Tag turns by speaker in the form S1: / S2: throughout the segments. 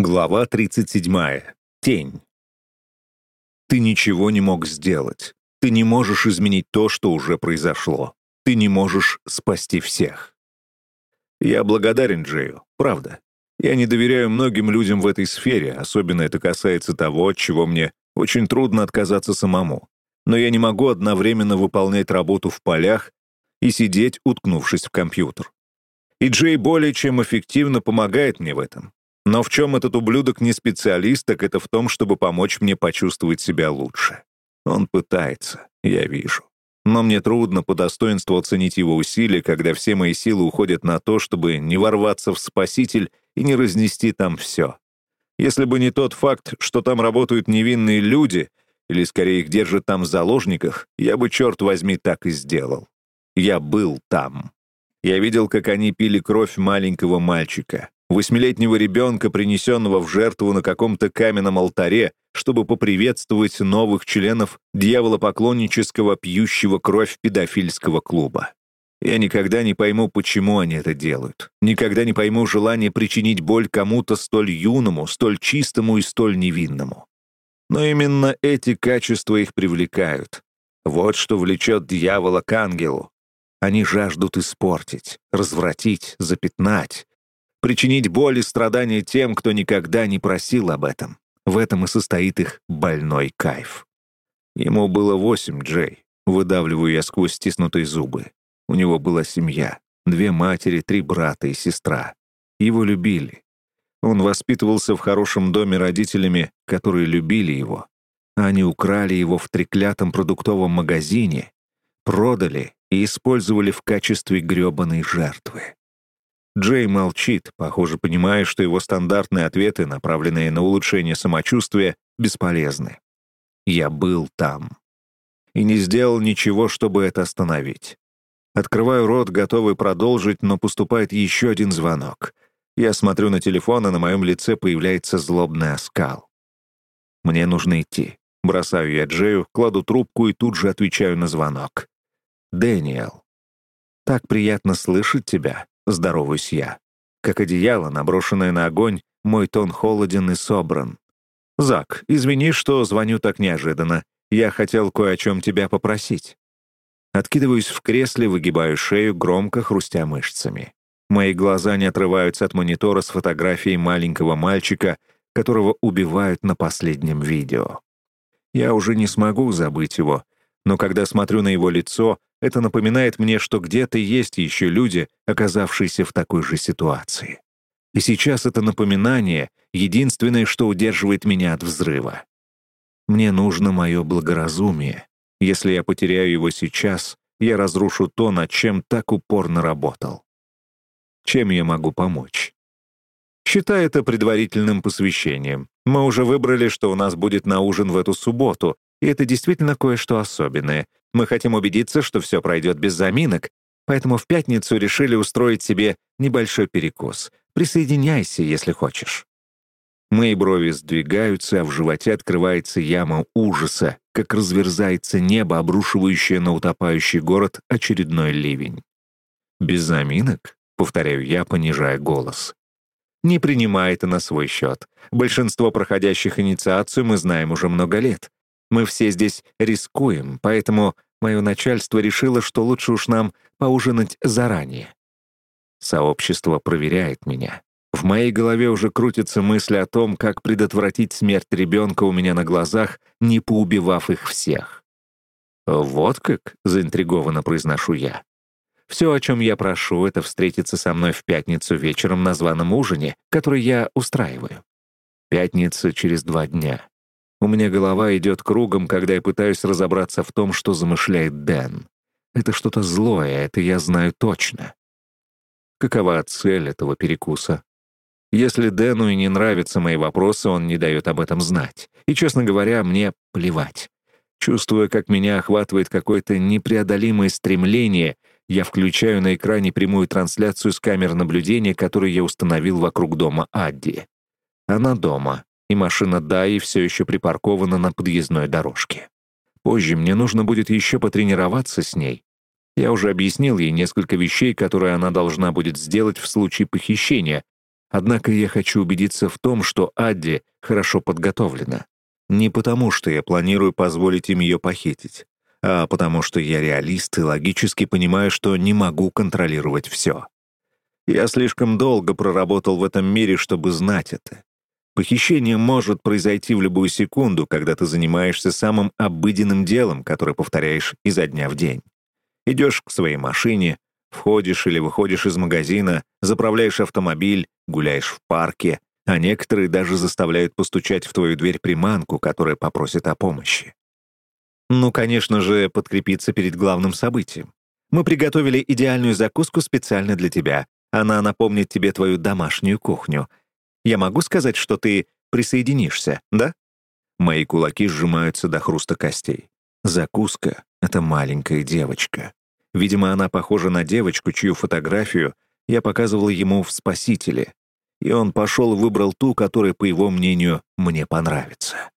S1: Глава 37. Тень. Ты ничего не мог сделать. Ты не можешь изменить то, что уже произошло. Ты не можешь спасти всех. Я благодарен Джею, правда. Я не доверяю многим людям в этой сфере, особенно это касается того, от чего мне очень трудно отказаться самому. Но я не могу одновременно выполнять работу в полях и сидеть, уткнувшись в компьютер. И Джей более чем эффективно помогает мне в этом. Но в чем этот ублюдок не специалист, так это в том, чтобы помочь мне почувствовать себя лучше. Он пытается, я вижу. Но мне трудно по достоинству оценить его усилия, когда все мои силы уходят на то, чтобы не ворваться в спаситель и не разнести там все. Если бы не тот факт, что там работают невинные люди, или скорее их держат там в заложниках, я бы, черт возьми, так и сделал. Я был там. Я видел, как они пили кровь маленького мальчика восьмилетнего ребенка, принесенного в жертву на каком-то каменном алтаре, чтобы поприветствовать новых членов дьяволопоклоннического пьющего кровь педофильского клуба. Я никогда не пойму, почему они это делают. Никогда не пойму желание причинить боль кому-то столь юному, столь чистому и столь невинному. Но именно эти качества их привлекают. Вот что влечет дьявола к ангелу. Они жаждут испортить, развратить, запятнать, причинить боль и страдания тем, кто никогда не просил об этом. В этом и состоит их больной кайф. Ему было восемь, Джей. Выдавливаю я сквозь стиснутые зубы. У него была семья. Две матери, три брата и сестра. Его любили. Он воспитывался в хорошем доме родителями, которые любили его. Они украли его в треклятом продуктовом магазине, продали и использовали в качестве грёбаной жертвы. Джей молчит, похоже, понимая, что его стандартные ответы, направленные на улучшение самочувствия, бесполезны. Я был там. И не сделал ничего, чтобы это остановить. Открываю рот, готовый продолжить, но поступает еще один звонок. Я смотрю на телефон, и на моем лице появляется злобный оскал. Мне нужно идти. Бросаю я Джею, кладу трубку и тут же отвечаю на звонок. «Дэниел, так приятно слышать тебя. Здороваюсь я. Как одеяло, наброшенное на огонь, мой тон холоден и собран. «Зак, извини, что звоню так неожиданно. Я хотел кое о чем тебя попросить». Откидываюсь в кресле, выгибаю шею, громко хрустя мышцами. Мои глаза не отрываются от монитора с фотографией маленького мальчика, которого убивают на последнем видео. Я уже не смогу забыть его, но когда смотрю на его лицо, это напоминает мне, что где-то есть еще люди, оказавшиеся в такой же ситуации. И сейчас это напоминание — единственное, что удерживает меня от взрыва. Мне нужно мое благоразумие. Если я потеряю его сейчас, я разрушу то, над чем так упорно работал. Чем я могу помочь? Считай это предварительным посвящением. Мы уже выбрали, что у нас будет на ужин в эту субботу, и это действительно кое-что особенное. Мы хотим убедиться, что все пройдет без заминок, поэтому в пятницу решили устроить себе небольшой перекус. Присоединяйся, если хочешь». Мои брови сдвигаются, а в животе открывается яма ужаса, как разверзается небо, обрушивающее на утопающий город очередной ливень. «Без заминок?» — повторяю я, понижая голос. «Не принимай это на свой счет. Большинство проходящих инициацию мы знаем уже много лет. Мы все здесь рискуем, поэтому мое начальство решило, что лучше уж нам поужинать заранее. Сообщество проверяет меня. В моей голове уже крутятся мысли о том, как предотвратить смерть ребенка у меня на глазах, не поубивав их всех. «Вот как?» — заинтригованно произношу я. «Все, о чем я прошу, это встретиться со мной в пятницу вечером на званом ужине, который я устраиваю. Пятница через два дня. У меня голова идет кругом, когда я пытаюсь разобраться в том, что замышляет Дэн. Это что-то злое, это я знаю точно. Какова цель этого перекуса? Если Дэну и не нравятся мои вопросы, он не дает об этом знать. И, честно говоря, мне плевать. Чувствуя, как меня охватывает какое-то непреодолимое стремление, я включаю на экране прямую трансляцию с камер наблюдения, которую я установил вокруг дома Адди. Она дома, и машина Даи все еще припаркована на подъездной дорожке. Позже мне нужно будет еще потренироваться с ней. Я уже объяснил ей несколько вещей, которые она должна будет сделать в случае похищения, Однако я хочу убедиться в том, что Адди хорошо подготовлена. Не потому, что я планирую позволить им ее похитить, а потому что я реалист и логически понимаю, что не могу контролировать все. Я слишком долго проработал в этом мире, чтобы знать это. Похищение может произойти в любую секунду, когда ты занимаешься самым обыденным делом, которое повторяешь изо дня в день. Идешь к своей машине, входишь или выходишь из магазина, заправляешь автомобиль, гуляешь в парке, а некоторые даже заставляют постучать в твою дверь приманку, которая попросит о помощи. Ну, конечно же, подкрепиться перед главным событием. Мы приготовили идеальную закуску специально для тебя. Она напомнит тебе твою домашнюю кухню. Я могу сказать, что ты присоединишься, да? Мои кулаки сжимаются до хруста костей. Закуска — это маленькая девочка. Видимо, она похожа на девочку, чью фотографию я показывал ему в «Спасителе», и он пошел и выбрал ту, которая, по его мнению, мне понравится.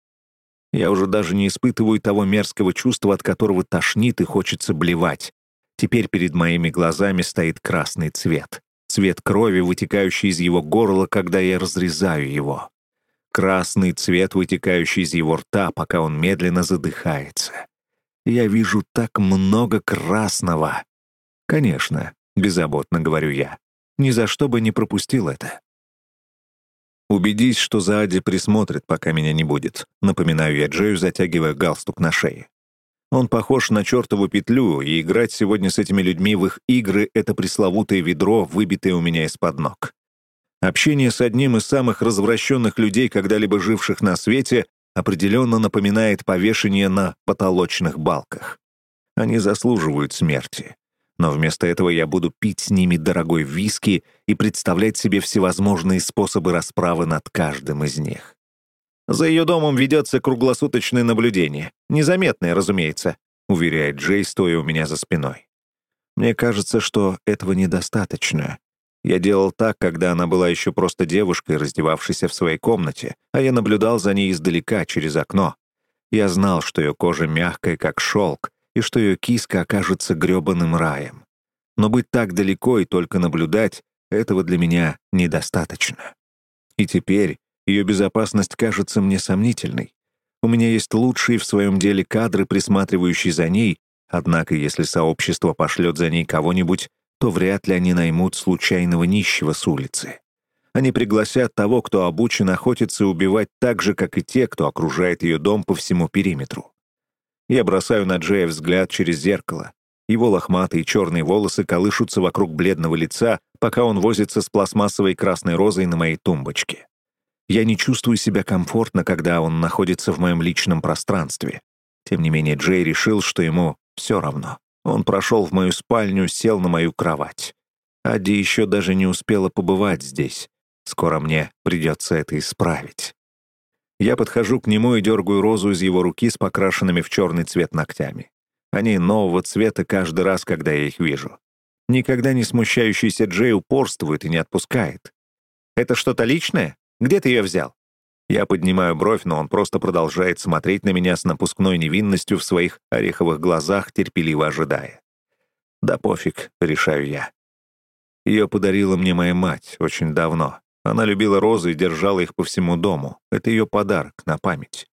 S1: Я уже даже не испытываю того мерзкого чувства, от которого тошнит и хочется блевать. Теперь перед моими глазами стоит красный цвет. Цвет крови, вытекающий из его горла, когда я разрезаю его. Красный цвет, вытекающий из его рта, пока он медленно задыхается. Я вижу так много красного. Конечно, беззаботно говорю я. Ни за что бы не пропустил это. «Убедись, что Заади присмотрит, пока меня не будет», — напоминаю я Джею, затягивая галстук на шее. Он похож на чертову петлю, и играть сегодня с этими людьми в их игры — это пресловутое ведро, выбитое у меня из-под ног. Общение с одним из самых развращенных людей, когда-либо живших на свете, определенно напоминает повешение на потолочных балках. Они заслуживают смерти но вместо этого я буду пить с ними дорогой виски и представлять себе всевозможные способы расправы над каждым из них. «За ее домом ведется круглосуточное наблюдение. Незаметное, разумеется», — уверяет Джей, стоя у меня за спиной. «Мне кажется, что этого недостаточно. Я делал так, когда она была еще просто девушкой, раздевавшейся в своей комнате, а я наблюдал за ней издалека, через окно. Я знал, что ее кожа мягкая, как шелк, и что ее киска окажется грёбаным раем. Но быть так далеко и только наблюдать — этого для меня недостаточно. И теперь ее безопасность кажется мне сомнительной. У меня есть лучшие в своем деле кадры, присматривающие за ней, однако если сообщество пошлет за ней кого-нибудь, то вряд ли они наймут случайного нищего с улицы. Они пригласят того, кто обучен охотиться и убивать так же, как и те, кто окружает ее дом по всему периметру. Я бросаю на Джея взгляд через зеркало. Его лохматые черные волосы колышутся вокруг бледного лица, пока он возится с пластмассовой красной розой на моей тумбочке. Я не чувствую себя комфортно, когда он находится в моем личном пространстве. Тем не менее, Джей решил, что ему все равно. Он прошел в мою спальню, сел на мою кровать. Адди еще даже не успела побывать здесь. Скоро мне придется это исправить. Я подхожу к нему и дергаю розу из его руки с покрашенными в черный цвет ногтями. Они нового цвета каждый раз, когда я их вижу. Никогда не смущающийся Джей упорствует и не отпускает. «Это что-то личное? Где ты ее взял?» Я поднимаю бровь, но он просто продолжает смотреть на меня с напускной невинностью в своих ореховых глазах, терпеливо ожидая. «Да пофиг», — решаю я. Ее подарила мне моя мать очень давно. Она любила розы и держала их по всему дому. Это ее подарок на память.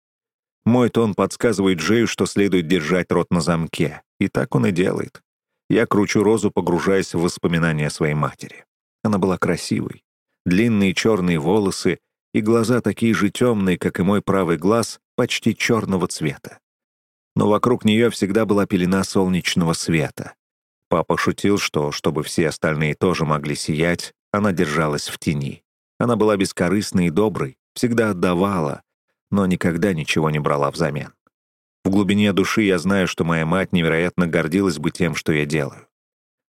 S1: Мой тон подсказывает Джею, что следует держать рот на замке. И так он и делает. Я кручу розу, погружаясь в воспоминания своей матери. Она была красивой. Длинные черные волосы и глаза такие же темные, как и мой правый глаз, почти черного цвета. Но вокруг нее всегда была пелена солнечного света. Папа шутил, что, чтобы все остальные тоже могли сиять, она держалась в тени. Она была бескорыстной и доброй, всегда отдавала, но никогда ничего не брала взамен. В глубине души я знаю, что моя мать невероятно гордилась бы тем, что я делаю.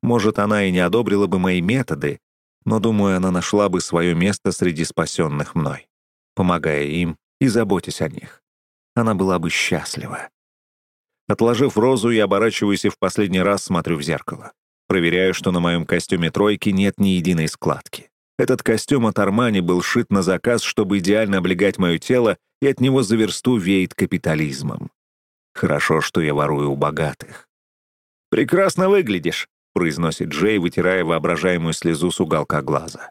S1: Может, она и не одобрила бы мои методы, но, думаю, она нашла бы свое место среди спасенных мной, помогая им и заботясь о них. Она была бы счастлива. Отложив розу, я оборачиваюсь и в последний раз смотрю в зеркало. Проверяю, что на моем костюме тройки нет ни единой складки. Этот костюм от Армани был шит на заказ, чтобы идеально облегать мое тело, и от него за версту веет капитализмом. Хорошо, что я ворую у богатых. «Прекрасно выглядишь», — произносит Джей, вытирая воображаемую слезу с уголка глаза.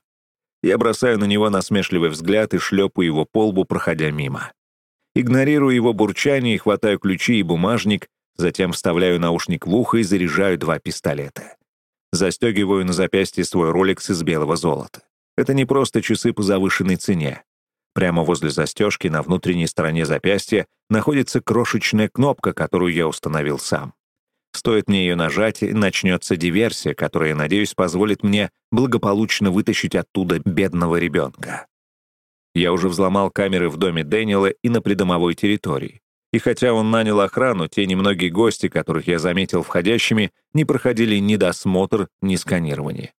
S1: Я бросаю на него насмешливый взгляд и шлепаю его по лбу, проходя мимо. Игнорирую его бурчание и хватаю ключи и бумажник, затем вставляю наушник в ухо и заряжаю два пистолета. Застегиваю на запястье свой роликс из белого золота. Это не просто часы по завышенной цене. Прямо возле застежки на внутренней стороне запястья находится крошечная кнопка, которую я установил сам. Стоит мне ее нажать, начнется диверсия, которая, надеюсь, позволит мне благополучно вытащить оттуда бедного ребенка. Я уже взломал камеры в доме Дэниела и на придомовой территории. И хотя он нанял охрану, те немногие гости, которых я заметил входящими, не проходили ни досмотр, ни сканирование.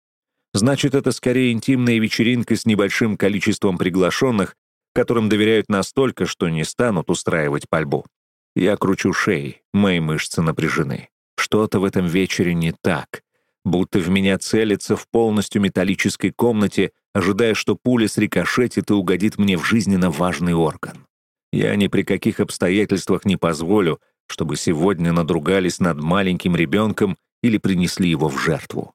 S1: Значит, это скорее интимная вечеринка с небольшим количеством приглашенных, которым доверяют настолько, что не станут устраивать пальбу. Я кручу шеи, мои мышцы напряжены. Что-то в этом вечере не так. Будто в меня целится в полностью металлической комнате, ожидая, что пуля срикошетит и угодит мне в жизненно важный орган. Я ни при каких обстоятельствах не позволю, чтобы сегодня надругались над маленьким ребенком или принесли его в жертву.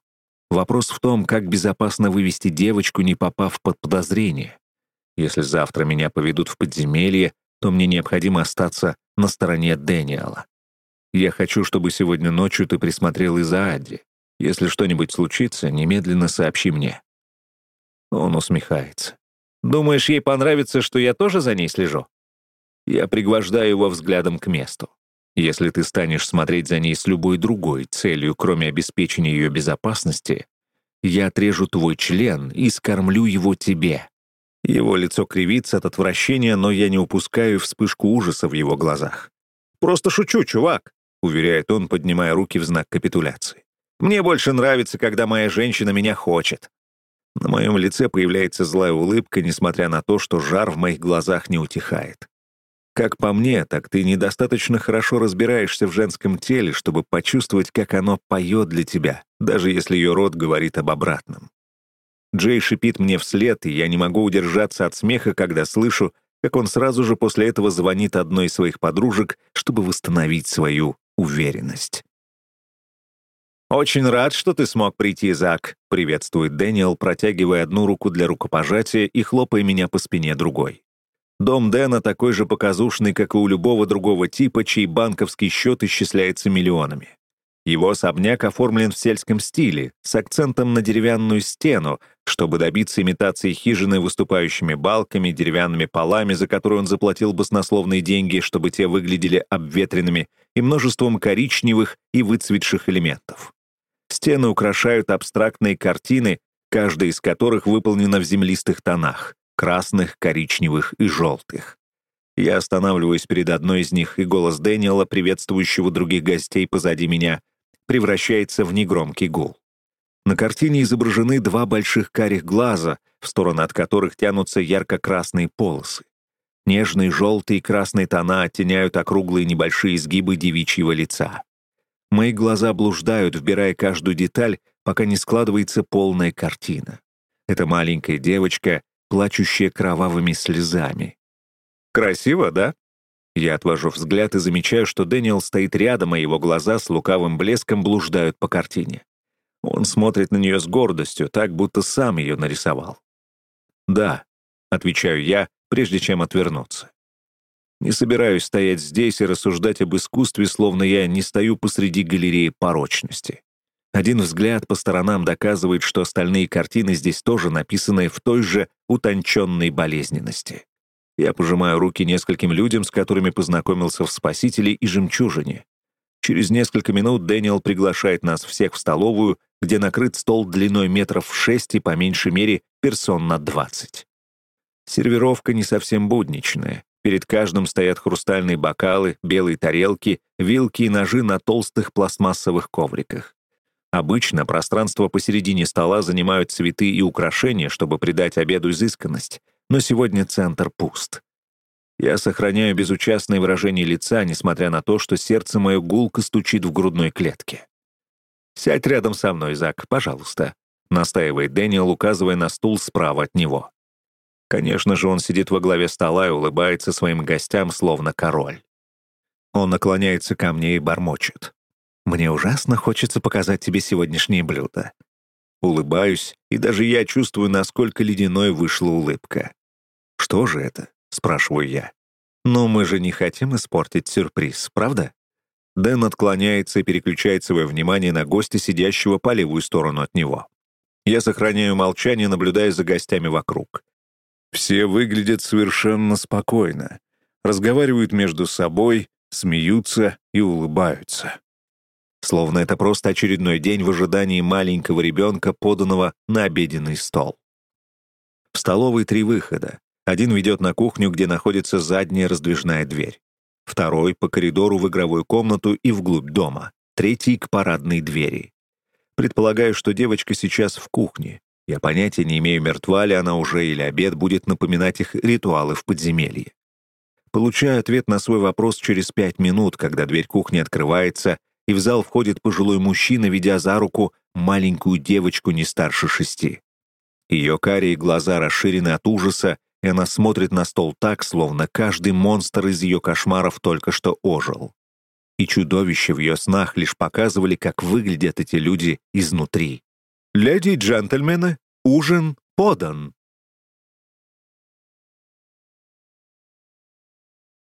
S1: Вопрос в том, как безопасно вывести девочку, не попав под подозрение. Если завтра меня поведут в подземелье, то мне необходимо остаться на стороне Дэниела. Я хочу, чтобы сегодня ночью ты присмотрел и за Адди. Если что-нибудь случится, немедленно сообщи мне». Он усмехается. «Думаешь, ей понравится, что я тоже за ней слежу?» Я пригвождаю его взглядом к месту. Если ты станешь смотреть за ней с любой другой целью, кроме обеспечения ее безопасности, я отрежу твой член и скормлю его тебе». Его лицо кривится от отвращения, но я не упускаю вспышку ужаса в его глазах. «Просто шучу, чувак», — уверяет он, поднимая руки в знак капитуляции. «Мне больше нравится, когда моя женщина меня хочет». На моем лице появляется злая улыбка, несмотря на то, что жар в моих глазах не утихает. Как по мне, так ты недостаточно хорошо разбираешься в женском теле, чтобы почувствовать, как оно поет для тебя, даже если ее рот говорит об обратном. Джей шипит мне вслед, и я не могу удержаться от смеха, когда слышу, как он сразу же после этого звонит одной из своих подружек, чтобы восстановить свою уверенность. «Очень рад, что ты смог прийти, Зак», — приветствует Дэниел, протягивая одну руку для рукопожатия и хлопая меня по спине другой. Дом Дэна такой же показушный, как и у любого другого типа, чей банковский счет исчисляется миллионами. Его особняк оформлен в сельском стиле, с акцентом на деревянную стену, чтобы добиться имитации хижины выступающими балками, деревянными полами, за которые он заплатил баснословные деньги, чтобы те выглядели обветренными, и множеством коричневых и выцветших элементов. Стены украшают абстрактные картины, каждая из которых выполнена в землистых тонах красных, коричневых и желтых. Я останавливаюсь перед одной из них, и голос Дэниела, приветствующего других гостей позади меня, превращается в негромкий гул. На картине изображены два больших карих глаза, в сторону от которых тянутся ярко-красные полосы. Нежные желтые и красные тона оттеняют округлые небольшие изгибы девичьего лица. Мои глаза блуждают, вбирая каждую деталь, пока не складывается полная картина. Эта маленькая девочка плачущая кровавыми слезами. «Красиво, да?» Я отвожу взгляд и замечаю, что Дэниел стоит рядом, а его глаза с лукавым блеском блуждают по картине. Он смотрит на нее с гордостью, так будто сам ее нарисовал. «Да», — отвечаю я, прежде чем отвернуться. Не собираюсь стоять здесь и рассуждать об искусстве, словно я не стою посреди галереи порочности. Один взгляд по сторонам доказывает, что остальные картины здесь тоже написаны в той же утонченной болезненности. Я пожимаю руки нескольким людям, с которыми познакомился в «Спасителе» и «Жемчужине». Через несколько минут Дэниел приглашает нас всех в столовую, где накрыт стол длиной метров в шесть и по меньшей мере персон на двадцать. Сервировка не совсем будничная. Перед каждым стоят хрустальные бокалы, белые тарелки, вилки и ножи на толстых пластмассовых ковриках. Обычно пространство посередине стола занимают цветы и украшения, чтобы придать обеду изысканность, но сегодня центр пуст. Я сохраняю безучастное выражение лица, несмотря на то, что сердце мое гулко стучит в грудной клетке. «Сядь рядом со мной, Зак, пожалуйста», — настаивает Дэниел, указывая на стул справа от него. Конечно же, он сидит во главе стола и улыбается своим гостям, словно король. Он наклоняется ко мне и бормочет. Мне ужасно хочется показать тебе сегодняшнее блюдо. улыбаюсь, и даже я чувствую, насколько ледяной вышла улыбка. «Что же это?» — спрашиваю я. «Но мы же не хотим испортить сюрприз, правда?» Дэн отклоняется и переключает свое внимание на гостя, сидящего по левую сторону от него. Я сохраняю молчание, наблюдая за гостями вокруг. Все выглядят совершенно спокойно, разговаривают между собой, смеются и улыбаются. Словно это просто очередной день в ожидании маленького ребенка, поданного на обеденный стол. В столовой три выхода. Один ведет на кухню, где находится задняя раздвижная дверь. Второй — по коридору в игровую комнату и вглубь дома. Третий — к парадной двери. Предполагаю, что девочка сейчас в кухне. Я понятия не имею, мертва ли она уже или обед будет напоминать их ритуалы в подземелье. Получаю ответ на свой вопрос через пять минут, когда дверь кухни открывается, и в зал входит пожилой мужчина, ведя за руку маленькую девочку не старше шести. Ее карие глаза расширены от ужаса, и она смотрит на стол так, словно каждый монстр из ее кошмаров только что ожил. И чудовища в ее снах лишь показывали, как выглядят эти люди изнутри. «Леди и джентльмены, ужин подан!»